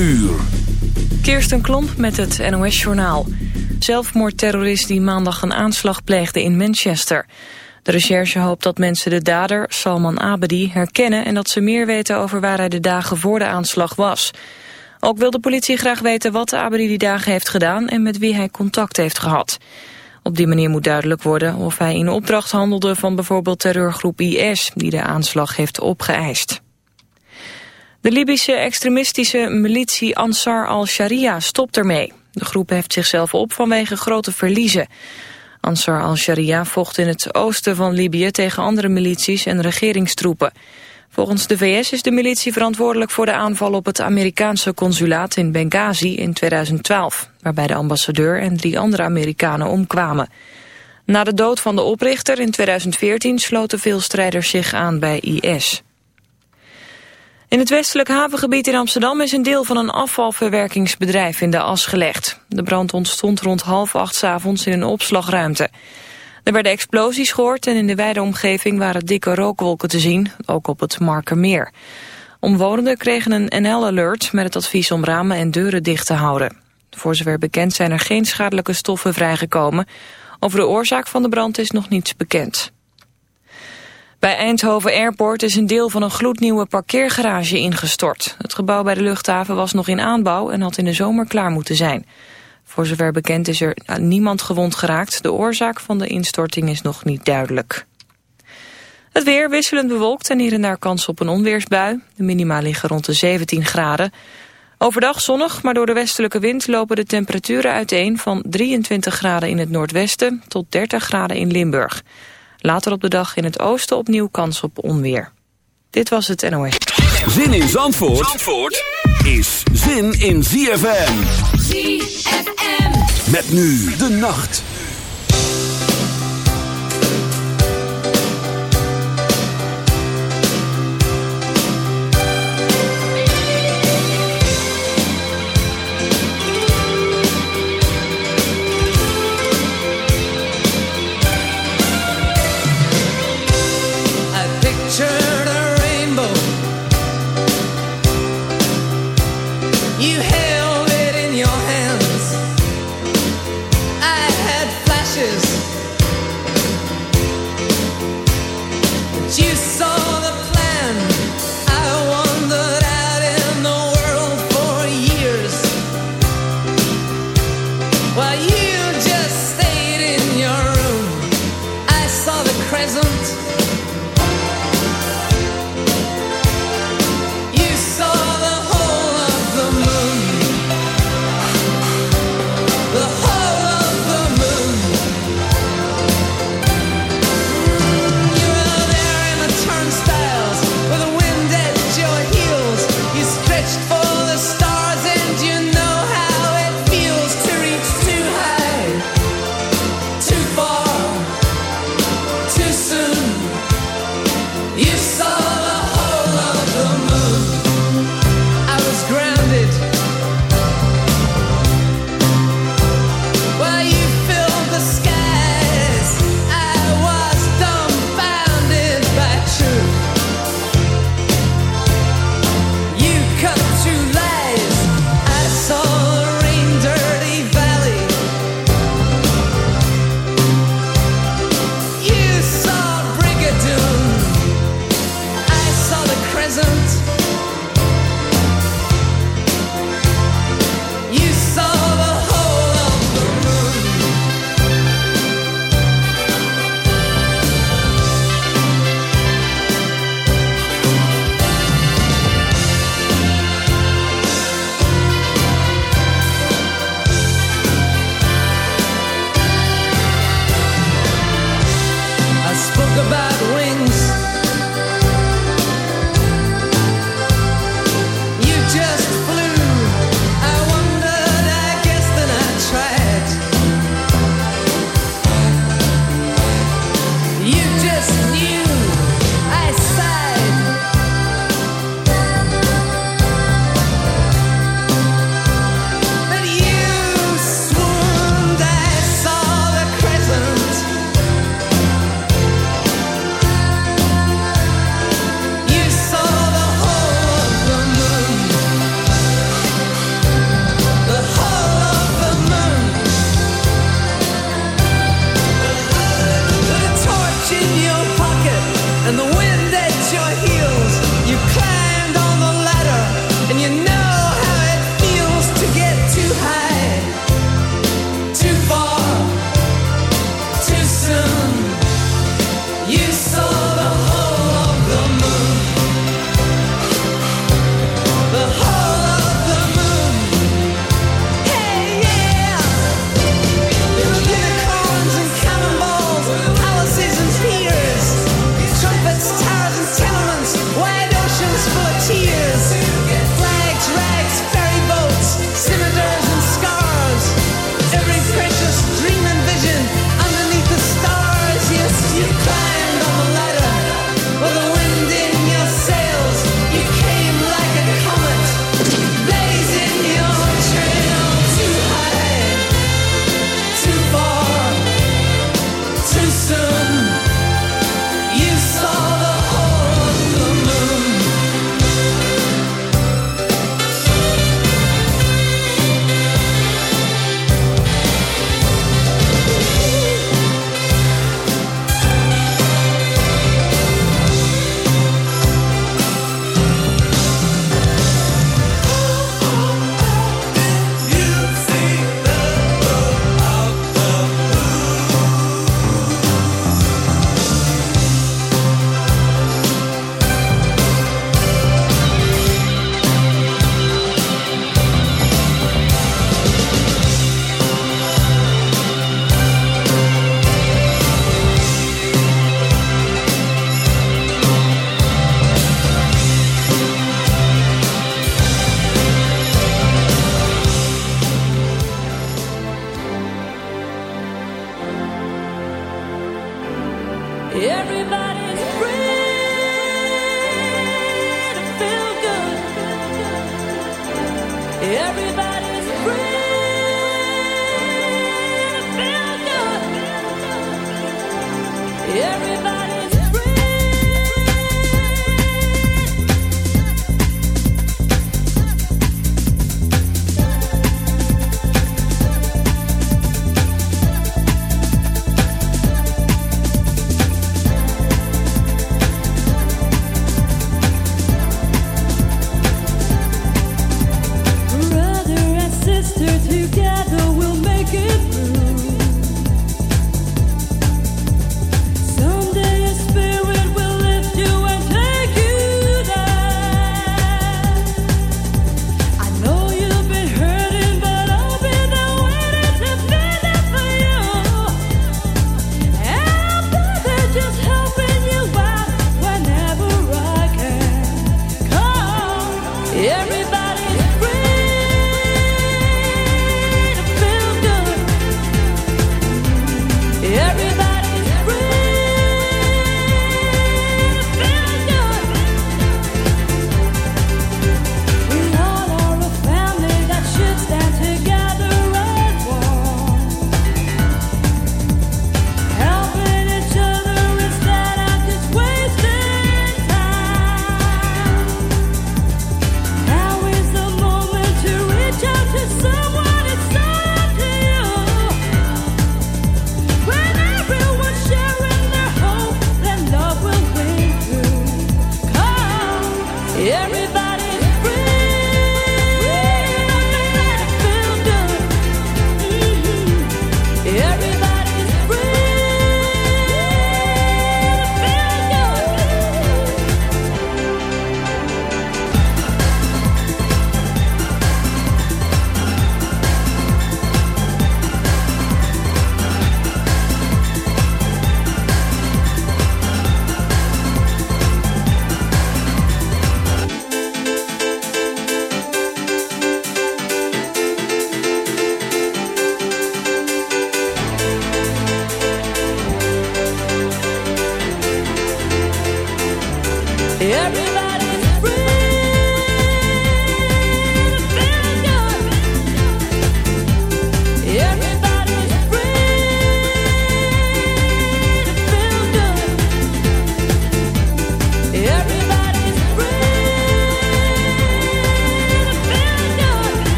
uur. Kirsten Klomp met het NOS-journaal. Zelfmoordterrorist die maandag een aanslag pleegde in Manchester. De recherche hoopt dat mensen de dader, Salman Abedi, herkennen... en dat ze meer weten over waar hij de dagen voor de aanslag was. Ook wil de politie graag weten wat Abedi die dagen heeft gedaan... en met wie hij contact heeft gehad. Op die manier moet duidelijk worden of hij in opdracht handelde... van bijvoorbeeld terreurgroep IS, die de aanslag heeft opgeëist. De Libische extremistische militie Ansar al-Sharia stopt ermee. De groep heeft zichzelf op vanwege grote verliezen. Ansar al-Sharia vocht in het oosten van Libië tegen andere milities en regeringstroepen. Volgens de VS is de militie verantwoordelijk voor de aanval op het Amerikaanse consulaat in Benghazi in 2012, waarbij de ambassadeur en drie andere Amerikanen omkwamen. Na de dood van de oprichter in 2014 sloten veel strijders zich aan bij IS. In het westelijk havengebied in Amsterdam is een deel van een afvalverwerkingsbedrijf in de as gelegd. De brand ontstond rond half acht s avonds in een opslagruimte. Er werden explosies gehoord en in de wijde omgeving waren dikke rookwolken te zien, ook op het Markermeer. Omwonenden kregen een NL-alert met het advies om ramen en deuren dicht te houden. Voor zover bekend zijn er geen schadelijke stoffen vrijgekomen. Over de oorzaak van de brand is nog niets bekend. Bij Eindhoven Airport is een deel van een gloednieuwe parkeergarage ingestort. Het gebouw bij de luchthaven was nog in aanbouw en had in de zomer klaar moeten zijn. Voor zover bekend is er niemand gewond geraakt. De oorzaak van de instorting is nog niet duidelijk. Het weer wisselend bewolkt en hier en daar kans op een onweersbui. De minima liggen rond de 17 graden. Overdag zonnig, maar door de westelijke wind lopen de temperaturen uiteen... van 23 graden in het noordwesten tot 30 graden in Limburg. Later op de dag in het oosten opnieuw kans op onweer. Dit was het NOS. Zin in Zandvoort, Zandvoort is zin in ZFM. ZFM. Met nu de nacht.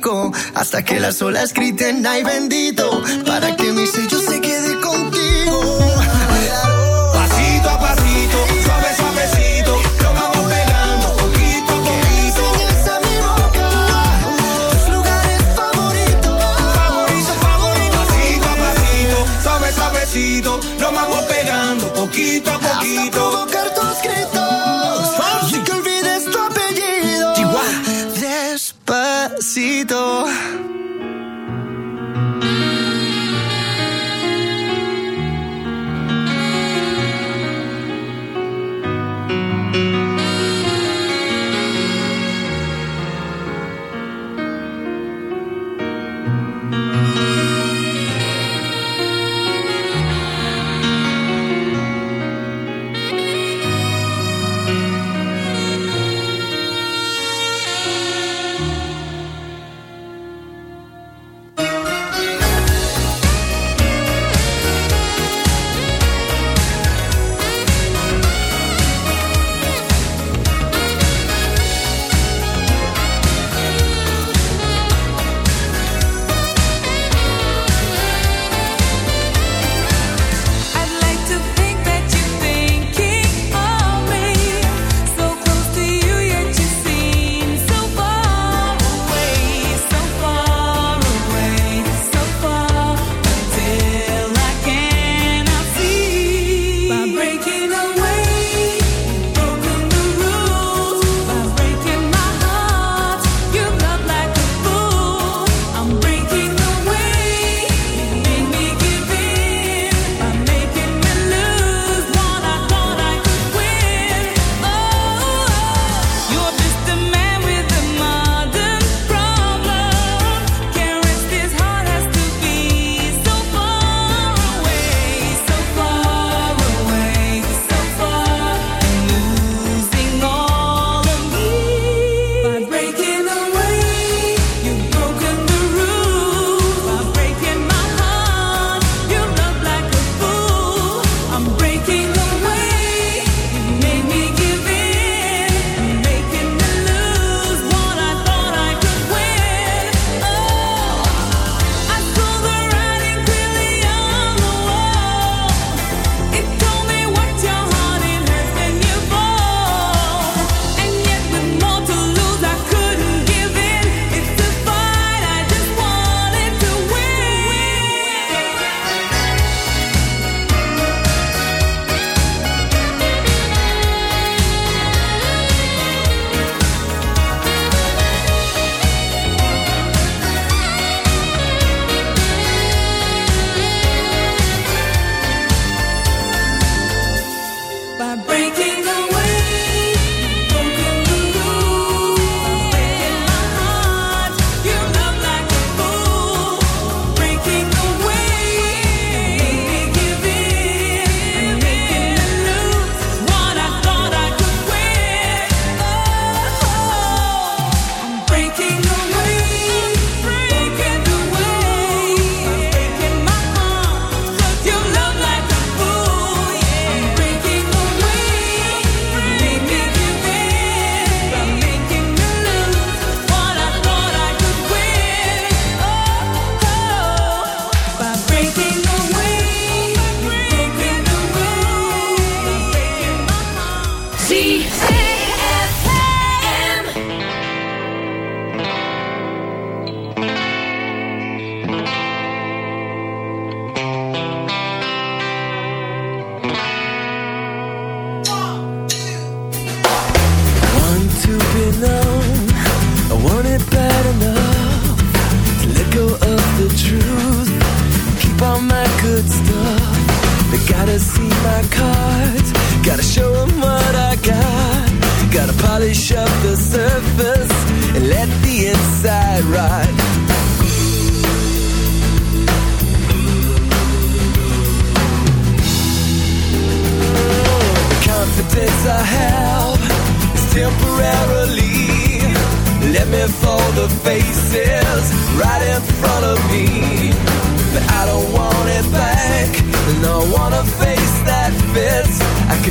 rico hasta que las olas griten ay bendito para que mi sello se quede contigo. Pasito a pasito, suave suavecito, lo vamos pegando poquito a poquito. Enseñas a mi boca tus lugares favoritos, favoritos, favoritos. Pasito a pasito, suave suavecito, lo vamos pegando poquito a poquito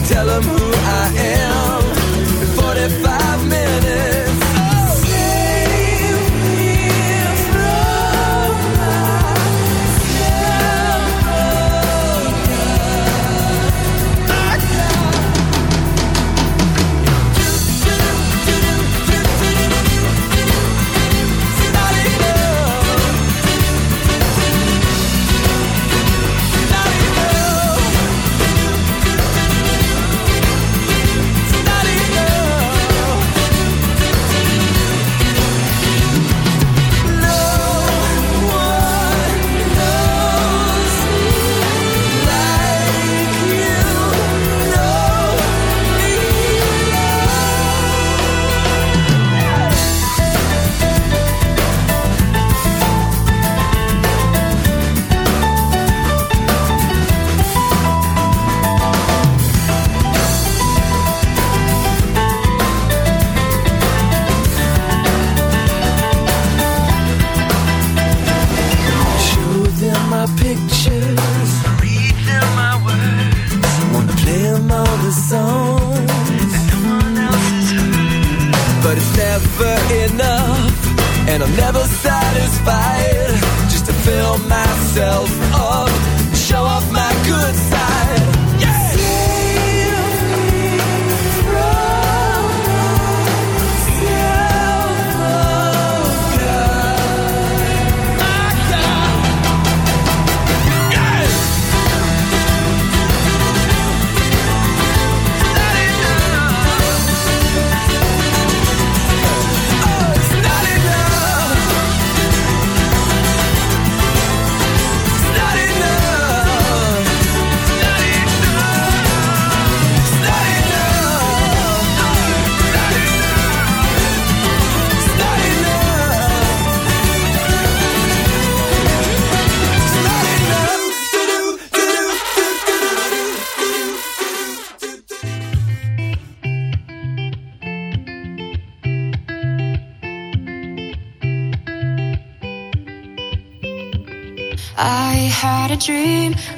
tell them who I am.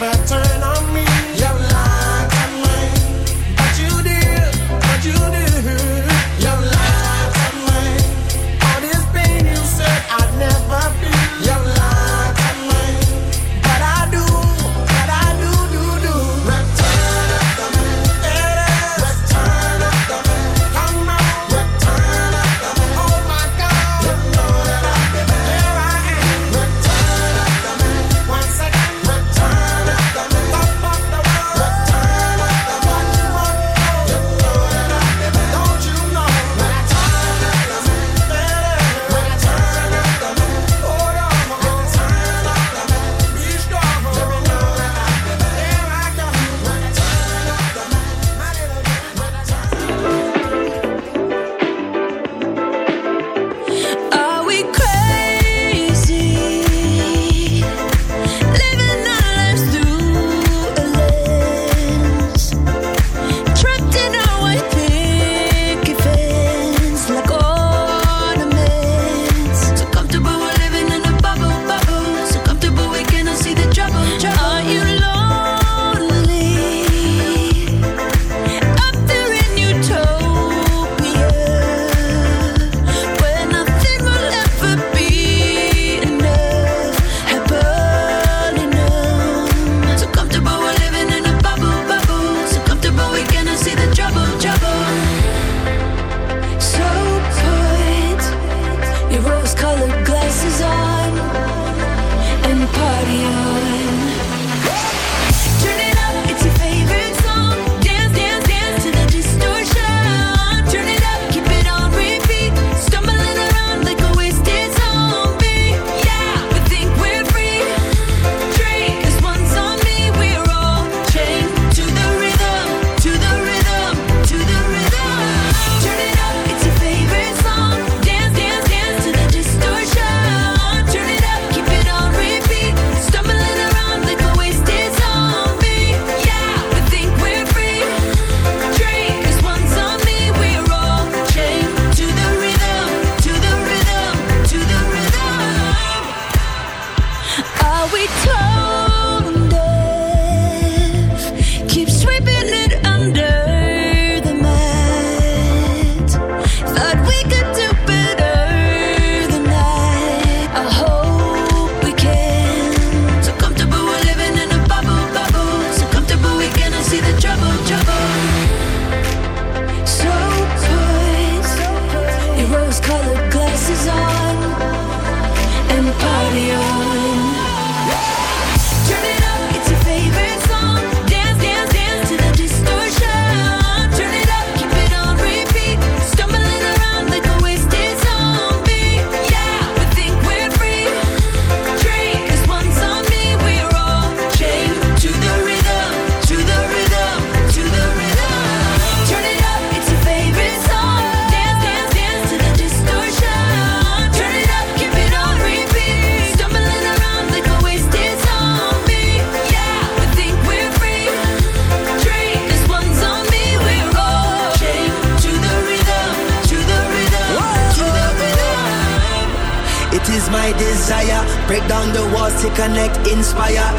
never turn eh, on.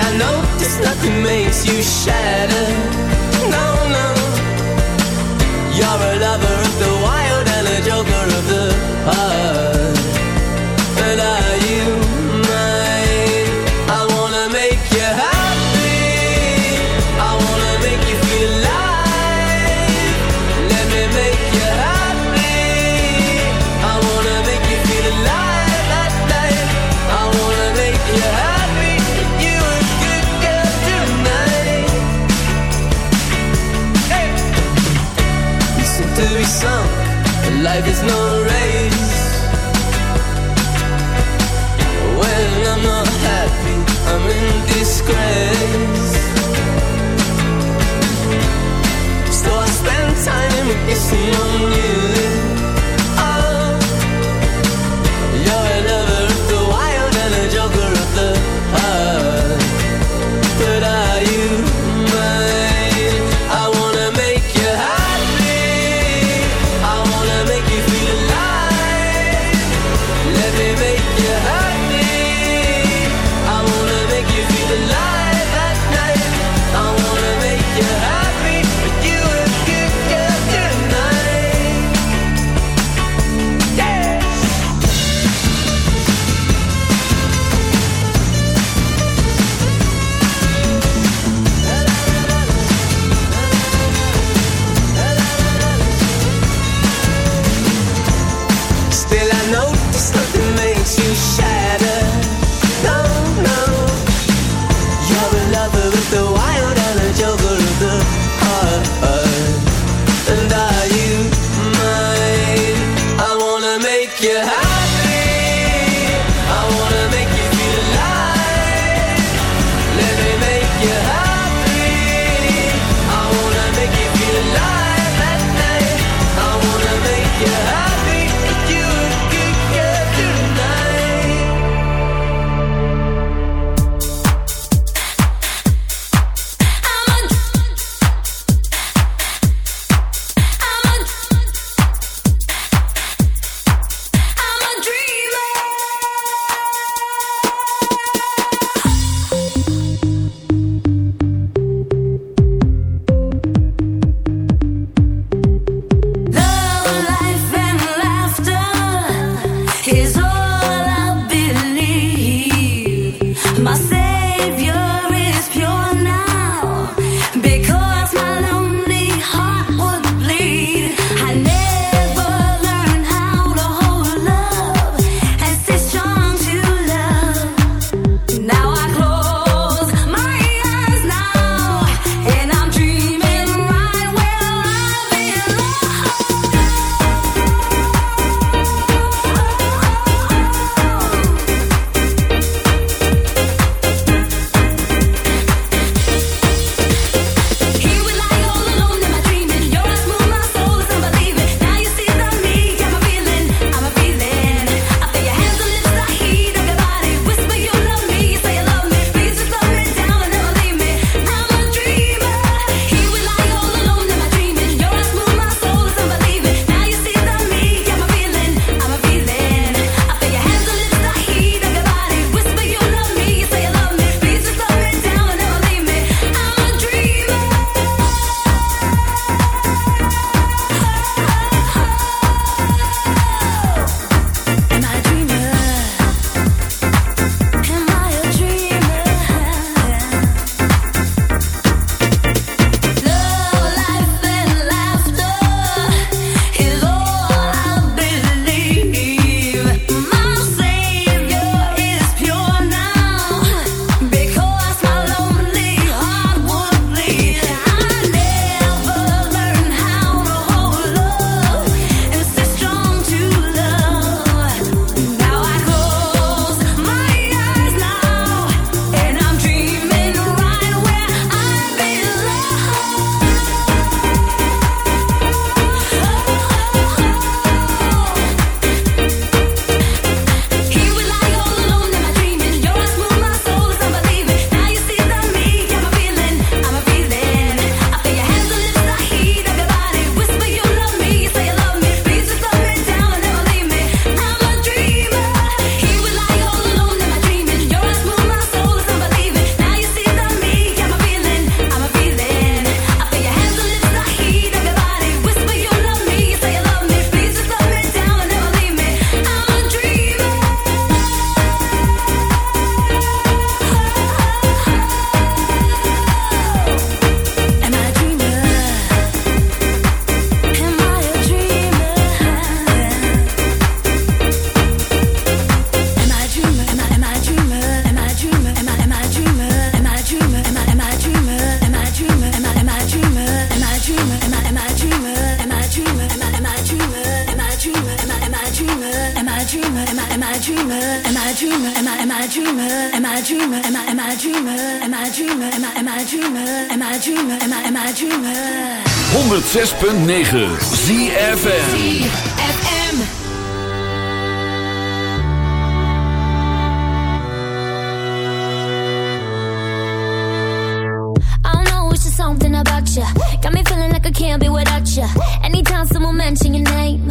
I notice nothing makes you shatter. No, no, you're a lover of the I dreamer? Am I dreamer? Am I am I dreamer? Am I dreamer? Am I am I dreamer? Am I dreamer? Am I am I dreamer? Am I dreamer? Am I am I dreamer? 106.9 ZFM. ZFM. Something about you got me feeling like I can't be without you. Anytime someone mention your name,